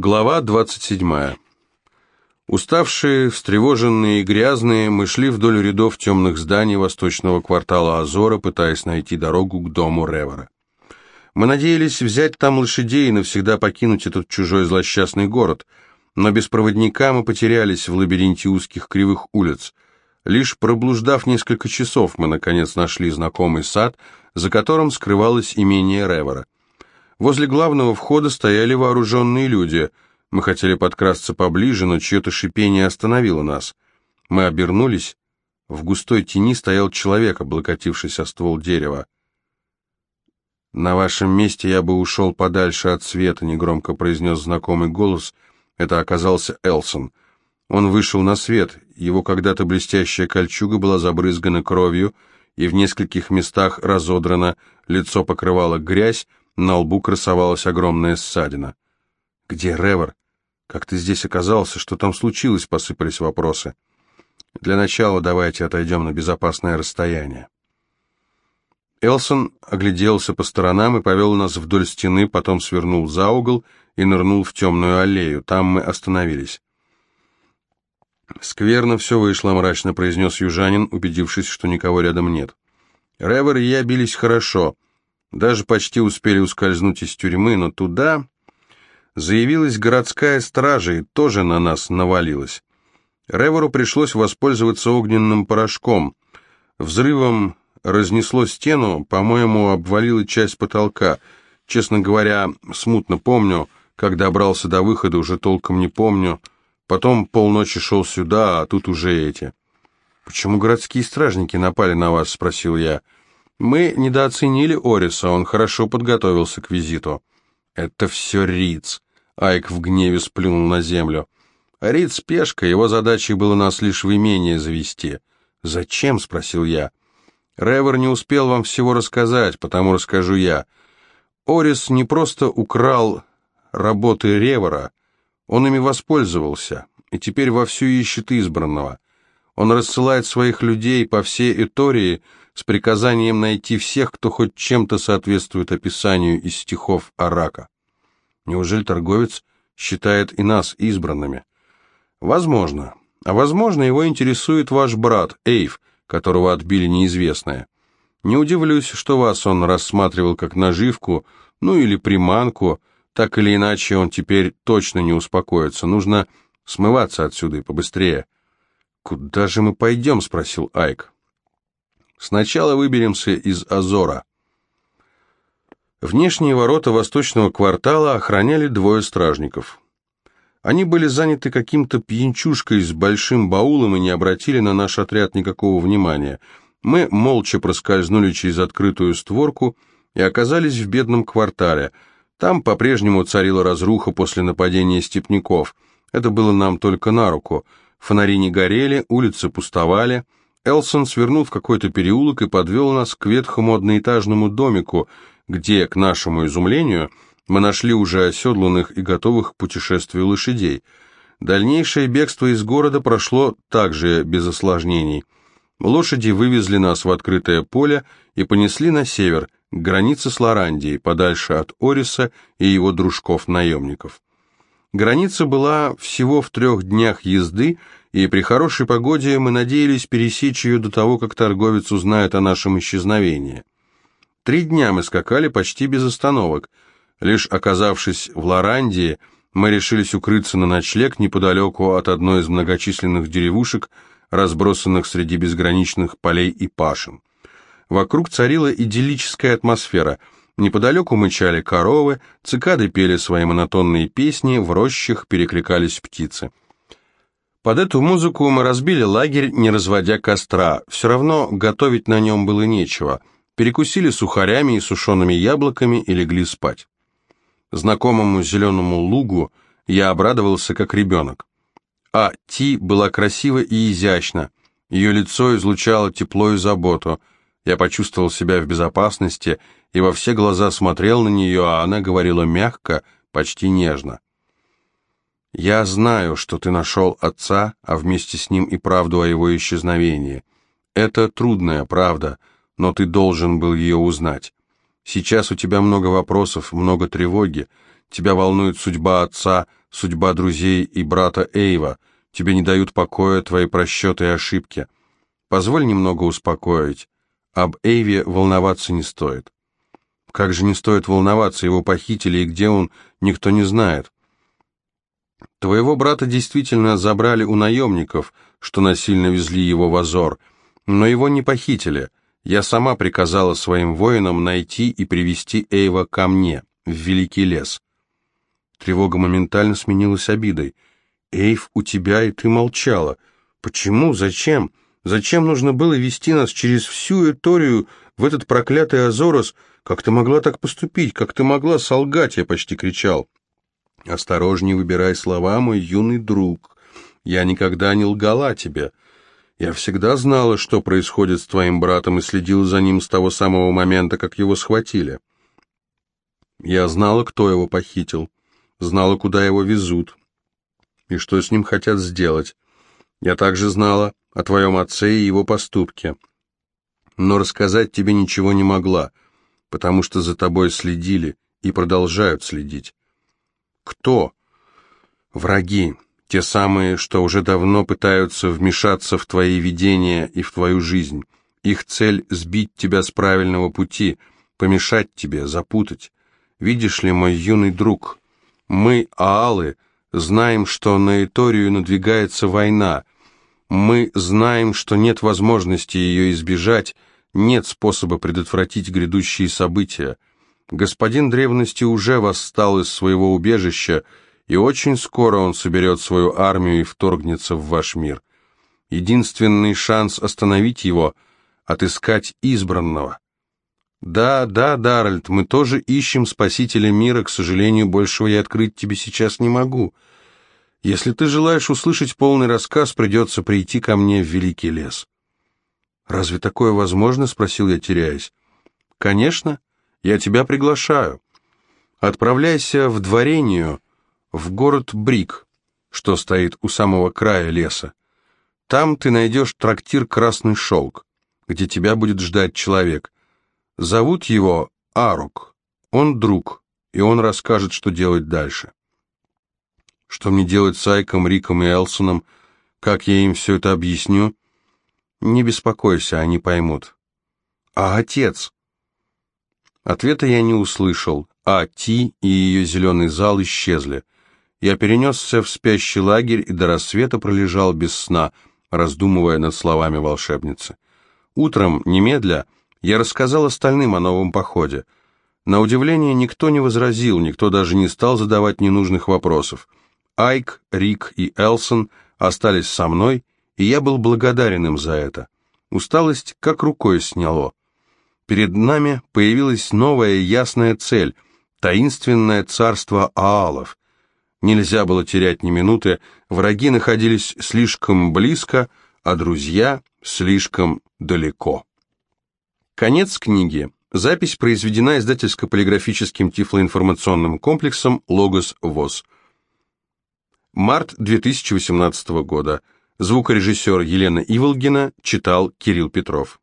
Глава 27. Уставшие, встревоженные и грязные, мы шли вдоль рядов темных зданий восточного квартала Азора, пытаясь найти дорогу к дому Ревера. Мы надеялись взять там лошадей и навсегда покинуть этот чужой злосчастный город, но без проводника мы потерялись в лабиринте узких кривых улиц. Лишь проблуждав несколько часов, мы, наконец, нашли знакомый сад, за которым скрывалось имение Ревера. Возле главного входа стояли вооруженные люди. Мы хотели подкрасться поближе, но чье-то шипение остановило нас. Мы обернулись. В густой тени стоял человек, облокотившись о ствол дерева. «На вашем месте я бы ушел подальше от света», — негромко произнес знакомый голос. Это оказался Элсон. Он вышел на свет. Его когда-то блестящая кольчуга была забрызгана кровью и в нескольких местах разодрана, лицо покрывало грязь, на лбу красовалась огромная ссадина. «Где Ревер? Как ты здесь оказался? Что там случилось?» — посыпались вопросы. «Для начала давайте отойдем на безопасное расстояние». Элсон огляделся по сторонам и повел нас вдоль стены, потом свернул за угол и нырнул в темную аллею. Там мы остановились. «Скверно все вышло», — мрачно произнес южанин, убедившись, что никого рядом нет. «Ревер и я бились хорошо». Даже почти успели ускользнуть из тюрьмы, но туда заявилась городская стража и тоже на нас навалилась. Ревору пришлось воспользоваться огненным порошком. Взрывом разнесло стену, по-моему, обвалила часть потолка. Честно говоря, смутно помню, как добрался до выхода, уже толком не помню. Потом полночи шел сюда, а тут уже эти. «Почему городские стражники напали на вас?» — спросил я. — мы недооценили Ориса, он хорошо подготовился к визиту. Это все Риц. Айк в гневе сплюнул на землю. Риц пешка, его задачей было нас лишь в имение завести. «Зачем?» — спросил я. «Ревер не успел вам всего рассказать, потому расскажу я. Орис не просто украл работы Ревера, он ими воспользовался, и теперь вовсю ищет избранного. Он рассылает своих людей по всей Этории с приказанием найти всех, кто хоть чем-то соответствует описанию из стихов Арака. Неужели торговец считает и нас избранными? Возможно. А возможно, его интересует ваш брат, Эйв, которого отбили неизвестное. Не удивлюсь, что вас он рассматривал как наживку, ну или приманку, так или иначе он теперь точно не успокоится. Нужно смываться отсюда и побыстрее. «Куда же мы пойдем?» — спросил Айк. Сначала выберемся из Азора. Внешние ворота восточного квартала охраняли двое стражников. Они были заняты каким-то пьянчушкой с большим баулом и не обратили на наш отряд никакого внимания. Мы молча проскользнули через открытую створку и оказались в бедном квартале. Там по-прежнему царила разруха после нападения степняков. Это было нам только на руку. Фонари не горели, улицы пустовали — Элсон свернул в какой-то переулок и подвел нас к ветхому одноэтажному домику, где, к нашему изумлению, мы нашли уже оседланных и готовых к путешествию лошадей. Дальнейшее бегство из города прошло также без осложнений. Лошади вывезли нас в открытое поле и понесли на север, к границе с Лорандией, подальше от Ориса и его дружков-наемников. Граница была всего в трех днях езды, и при хорошей погоде мы надеялись пересечь ее до того, как торговец узнает о нашем исчезновении. Три дня мы скакали почти без остановок. Лишь оказавшись в Лорандии, мы решились укрыться на ночлег неподалеку от одной из многочисленных деревушек, разбросанных среди безграничных полей и пашин. Вокруг царила идиллическая атмосфера. Неподалеку мычали коровы, цикады пели свои монотонные песни, в рощах перекликались птицы. Под эту музыку мы разбили лагерь, не разводя костра. Все равно готовить на нем было нечего. Перекусили сухарями и сушеными яблоками и легли спать. Знакомому зеленому лугу я обрадовался как ребенок. А Ти была красива и изящна. Ее лицо излучало тепло и заботу. Я почувствовал себя в безопасности и во все глаза смотрел на нее, а она говорила мягко, почти нежно. Я знаю, что ты нашел отца, а вместе с ним и правду о его исчезновении. Это трудная правда, но ты должен был ее узнать. Сейчас у тебя много вопросов, много тревоги. Тебя волнует судьба отца, судьба друзей и брата Эйва. Тебе не дают покоя твои просчеты и ошибки. Позволь немного успокоить. Об Эйве волноваться не стоит. Как же не стоит волноваться, его похитили, и где он, никто не знает. Твоего брата действительно забрали у наемников, что насильно везли его в Азор, но его не похитили. Я сама приказала своим воинам найти и привести Эйва ко мне, в Великий лес. Тревога моментально сменилась обидой. «Эйв у тебя, и ты молчала. Почему? Зачем? Зачем нужно было вести нас через всю Эторию в этот проклятый Азорос? Как ты могла так поступить? Как ты могла солгать?» Я почти кричал. «Осторожней выбирай слова, мой юный друг. Я никогда не лгала тебе. Я всегда знала, что происходит с твоим братом, и следила за ним с того самого момента, как его схватили. Я знала, кто его похитил, знала, куда его везут, и что с ним хотят сделать. Я также знала о твоем отце и его поступке. Но рассказать тебе ничего не могла, потому что за тобой следили и продолжают следить. Кто? Враги, те самые, что уже давно пытаются вмешаться в твои видения и в твою жизнь. Их цель — сбить тебя с правильного пути, помешать тебе, запутать. Видишь ли, мой юный друг, мы, аалы, знаем, что на Эторию надвигается война. Мы знаем, что нет возможности ее избежать, нет способа предотвратить грядущие события. Господин древности уже восстал из своего убежища, и очень скоро он соберет свою армию и вторгнется в ваш мир. Единственный шанс остановить его — отыскать избранного. Да, да, Даральд, мы тоже ищем спасителя мира, к сожалению, большего я открыть тебе сейчас не могу. Если ты желаешь услышать полный рассказ, придется прийти ко мне в Великий лес. «Разве такое возможно?» — спросил я, теряясь. «Конечно, я тебя приглашаю. Отправляйся в дворению, в город Брик, что стоит у самого края леса. Там ты найдешь трактир «Красный шелк», где тебя будет ждать человек. Зовут его Арук. Он друг, и он расскажет, что делать дальше. Что мне делать с Айком, Риком и Элсоном? Как я им все это объясню? Не беспокойся, они поймут. А отец? Ответа я не услышал, а Ти и ее зеленый зал исчезли. Я перенесся в спящий лагерь и до рассвета пролежал без сна, раздумывая над словами волшебницы. Утром, немедля, я рассказал остальным о новом походе. На удивление никто не возразил, никто даже не стал задавать ненужных вопросов. Айк, Рик и Элсон остались со мной, и я был благодарен им за это. Усталость как рукой сняло. Перед нами появилась новая ясная цель — таинственное царство Аалов, Нельзя было терять ни минуты, враги находились слишком близко, а друзья слишком далеко. Конец книги. Запись произведена издательско-полиграфическим тифлоинформационным комплексом «Логос ВОЗ». Март 2018 года. Звукорежиссер Елена Иволгина читал Кирилл Петров.